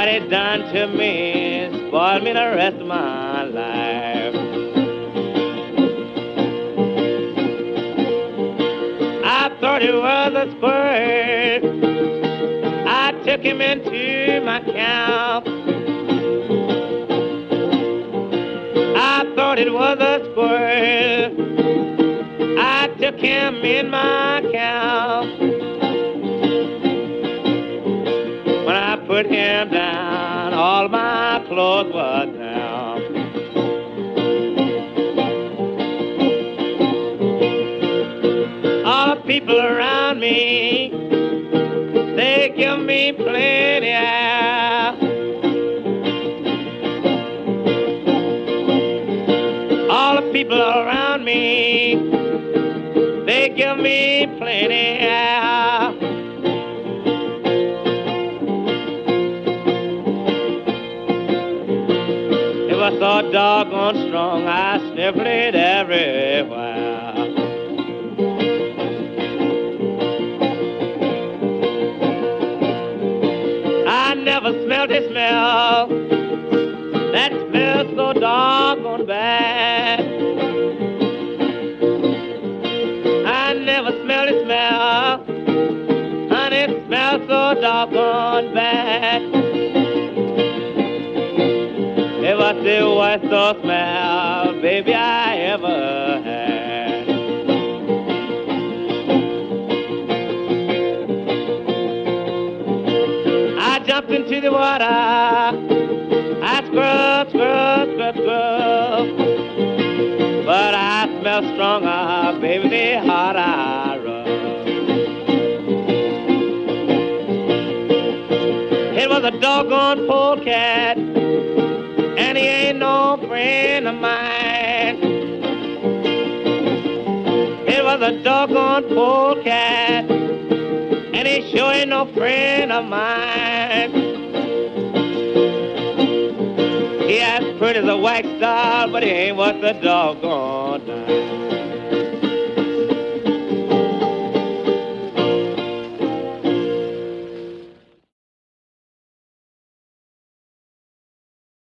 What it done to me spoiled me the rest of my life. I thought it was a squirt. I took him into my camp. I thought it was a squirt. I took him in my camp. When I put him down, all my clothes were down. All the people around me, they give me plenty. All the people around me, they give me plenty air. Was so doggone strong, I sniffed it everywhere. I never smelled a smell that smells so doggone bad. I never smelled a smell, and it smells so doggone the worst so smell, baby, I ever had. I jumped into the water. I scrub, scrub, scrub, scrub. But I smell stronger, baby, the harder I rub. It was a doggone polecat, he ain't no friend of mine. It was a doggone polecat, and he sure ain't no friend of mine. He as pretty as a wax doll, but he ain't worth the doggone dime.